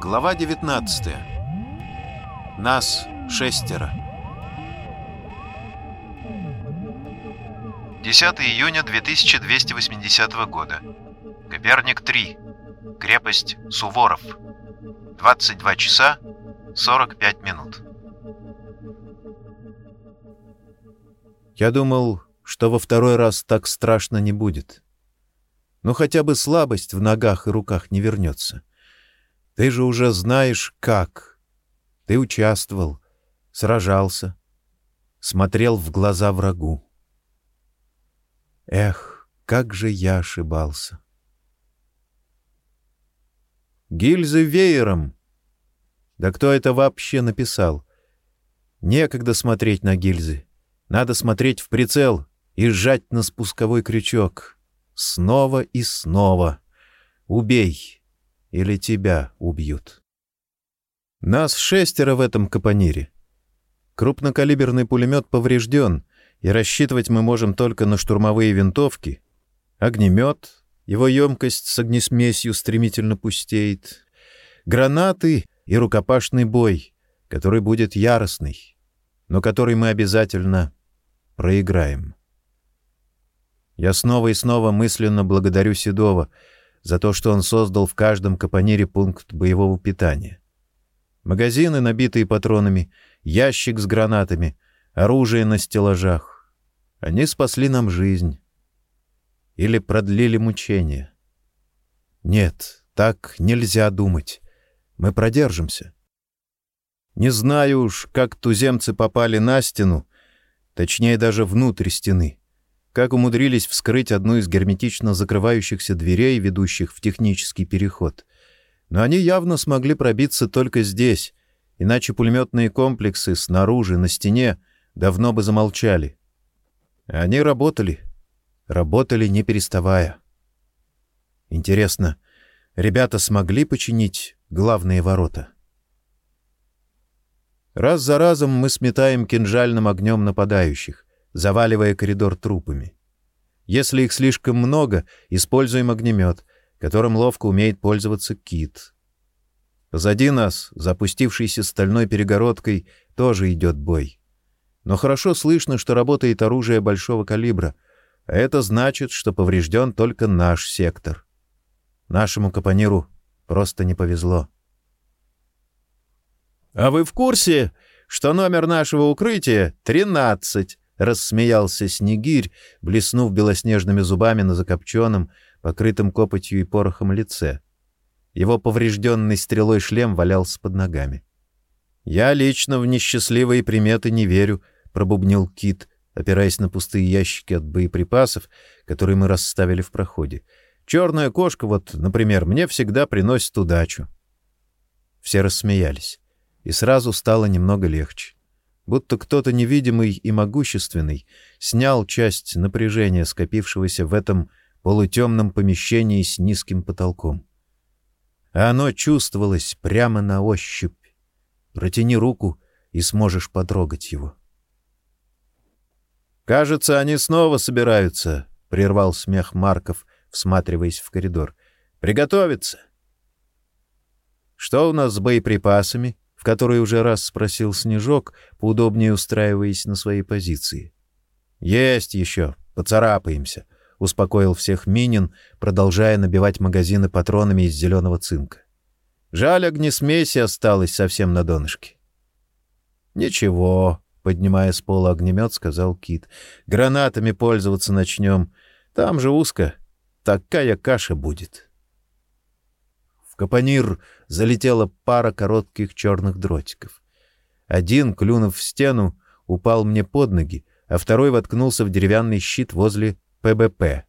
Глава 19. Нас шестеро. 10 июня 2280 года. Коперник 3. Крепость Суворов. 22 часа 45 минут. Я думал, что во второй раз так страшно не будет. Но хотя бы слабость в ногах и руках не вернется. Ты же уже знаешь, как. Ты участвовал, сражался, смотрел в глаза врагу. Эх, как же я ошибался. Гильзы веером. Да кто это вообще написал? Некогда смотреть на гильзы. Надо смотреть в прицел и сжать на спусковой крючок. Снова и снова. Убей или тебя убьют. Нас шестеро в этом капонире. Крупнокалиберный пулемет поврежден, и рассчитывать мы можем только на штурмовые винтовки. Огнемет, его емкость с огнесмесью стремительно пустеет. Гранаты и рукопашный бой, который будет яростный, но который мы обязательно проиграем. Я снова и снова мысленно благодарю Седова — за то, что он создал в каждом капонире пункт боевого питания. Магазины, набитые патронами, ящик с гранатами, оружие на стеллажах. Они спасли нам жизнь. Или продлили мучения. Нет, так нельзя думать. Мы продержимся. Не знаю уж, как туземцы попали на стену, точнее даже внутрь стены как умудрились вскрыть одну из герметично закрывающихся дверей, ведущих в технический переход. Но они явно смогли пробиться только здесь, иначе пулеметные комплексы снаружи, на стене, давно бы замолчали. Они работали, работали не переставая. Интересно, ребята смогли починить главные ворота? Раз за разом мы сметаем кинжальным огнем нападающих заваливая коридор трупами. Если их слишком много, используем огнемет, которым ловко умеет пользоваться кит. Позади нас, запустившийся стальной перегородкой, тоже идет бой. Но хорошо слышно, что работает оружие большого калибра, а это значит, что поврежден только наш сектор. Нашему капониру просто не повезло. — А вы в курсе, что номер нашего укрытия — тринадцать? — рассмеялся Снегирь, блеснув белоснежными зубами на закопченном, покрытом копотью и порохом лице. Его поврежденный стрелой шлем валялся под ногами. «Я лично в несчастливые приметы не верю», — пробубнил Кит, опираясь на пустые ящики от боеприпасов, которые мы расставили в проходе. «Черная кошка, вот, например, мне всегда приносит удачу». Все рассмеялись, и сразу стало немного легче будто кто-то невидимый и могущественный снял часть напряжения, скопившегося в этом полутемном помещении с низким потолком. А оно чувствовалось прямо на ощупь. Протяни руку, и сможешь потрогать его. «Кажется, они снова собираются», — прервал смех Марков, всматриваясь в коридор. «Приготовиться!» «Что у нас с боеприпасами?» В который уже раз спросил Снежок, поудобнее устраиваясь на своей позиции. «Есть еще, поцарапаемся», — успокоил всех Минин, продолжая набивать магазины патронами из зеленого цинка. «Жаль, огнесмеси осталось совсем на донышке». «Ничего», — поднимая с пола огнемет, сказал Кит. «Гранатами пользоваться начнем. Там же узко. Такая каша будет» капонир залетела пара коротких черных дротиков. Один, клюнув в стену, упал мне под ноги, а второй воткнулся в деревянный щит возле ПБП.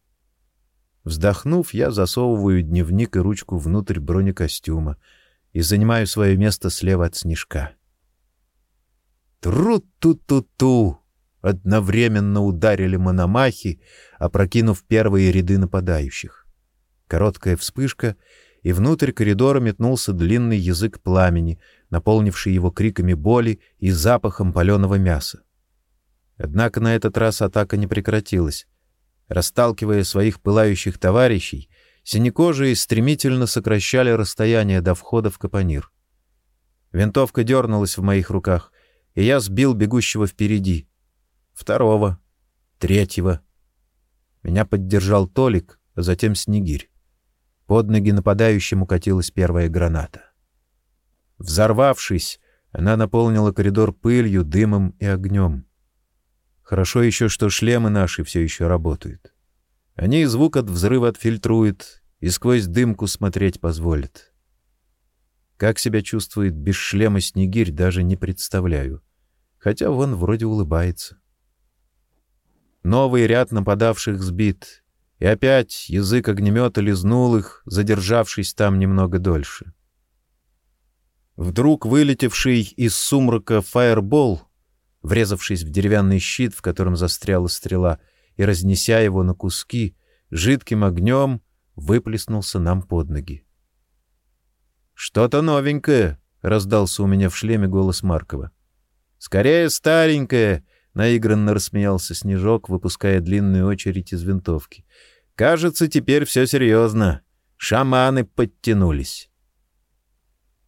Вздохнув, я засовываю дневник и ручку внутрь бронекостюма и занимаю свое место слева от снежка. Тру-ту-ту-ту! Одновременно ударили мономахи, опрокинув первые ряды нападающих. Короткая вспышка — и внутрь коридора метнулся длинный язык пламени, наполнивший его криками боли и запахом паленого мяса. Однако на этот раз атака не прекратилась. Расталкивая своих пылающих товарищей, Синекожие стремительно сокращали расстояние до входа в капонир. Винтовка дернулась в моих руках, и я сбил бегущего впереди. Второго. Третьего. Меня поддержал Толик, а затем Снегирь. Под ноги нападающему катилась первая граната. Взорвавшись, она наполнила коридор пылью, дымом и огнем. Хорошо еще, что шлемы наши все еще работают. Они звук от взрыва отфильтруют и сквозь дымку смотреть позволят. Как себя чувствует без шлема Снегирь, даже не представляю. Хотя вон вроде улыбается. Новый ряд нападавших сбит, и опять язык огнемета лизнул их, задержавшись там немного дольше. Вдруг вылетевший из сумрака фаербол, врезавшись в деревянный щит, в котором застряла стрела, и разнеся его на куски, жидким огнем выплеснулся нам под ноги. «Что-то новенькое!» — раздался у меня в шлеме голос Маркова. «Скорее старенькое!» — наигранно рассмеялся Снежок, выпуская длинную очередь из винтовки. «Кажется, теперь все серьезно. Шаманы подтянулись».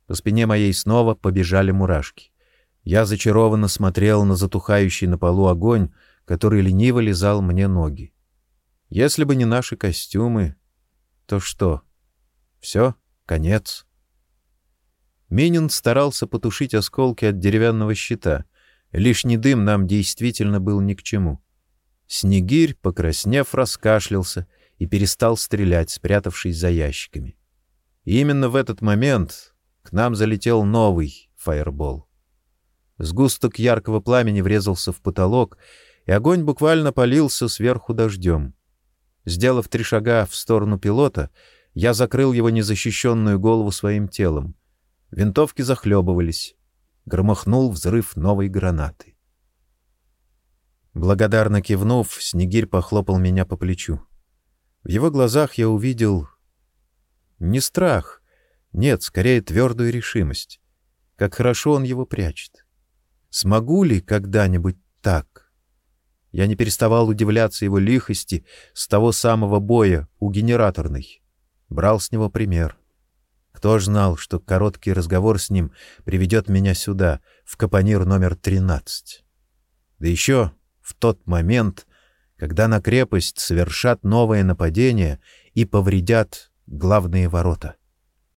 По спине моей снова побежали мурашки. Я зачарованно смотрел на затухающий на полу огонь, который лениво лизал мне ноги. Если бы не наши костюмы, то что? Все, конец. Минин старался потушить осколки от деревянного щита, Лишний дым нам действительно был ни к чему. Снегирь, покраснев, раскашлялся и перестал стрелять, спрятавшись за ящиками. И именно в этот момент к нам залетел новый фаербол. Сгусток яркого пламени врезался в потолок, и огонь буквально полился сверху дождем. Сделав три шага в сторону пилота, я закрыл его незащищенную голову своим телом. Винтовки захлебывались громыхнул взрыв новой гранаты. Благодарно кивнув, Снегирь похлопал меня по плечу. В его глазах я увидел не страх, нет, скорее твердую решимость. Как хорошо он его прячет. Смогу ли когда-нибудь так? Я не переставал удивляться его лихости с того самого боя у генераторной. Брал с него пример. Кто ж знал, что короткий разговор с ним приведет меня сюда, в капонир номер 13? Да еще в тот момент, когда на крепость совершат новое нападение и повредят главные ворота.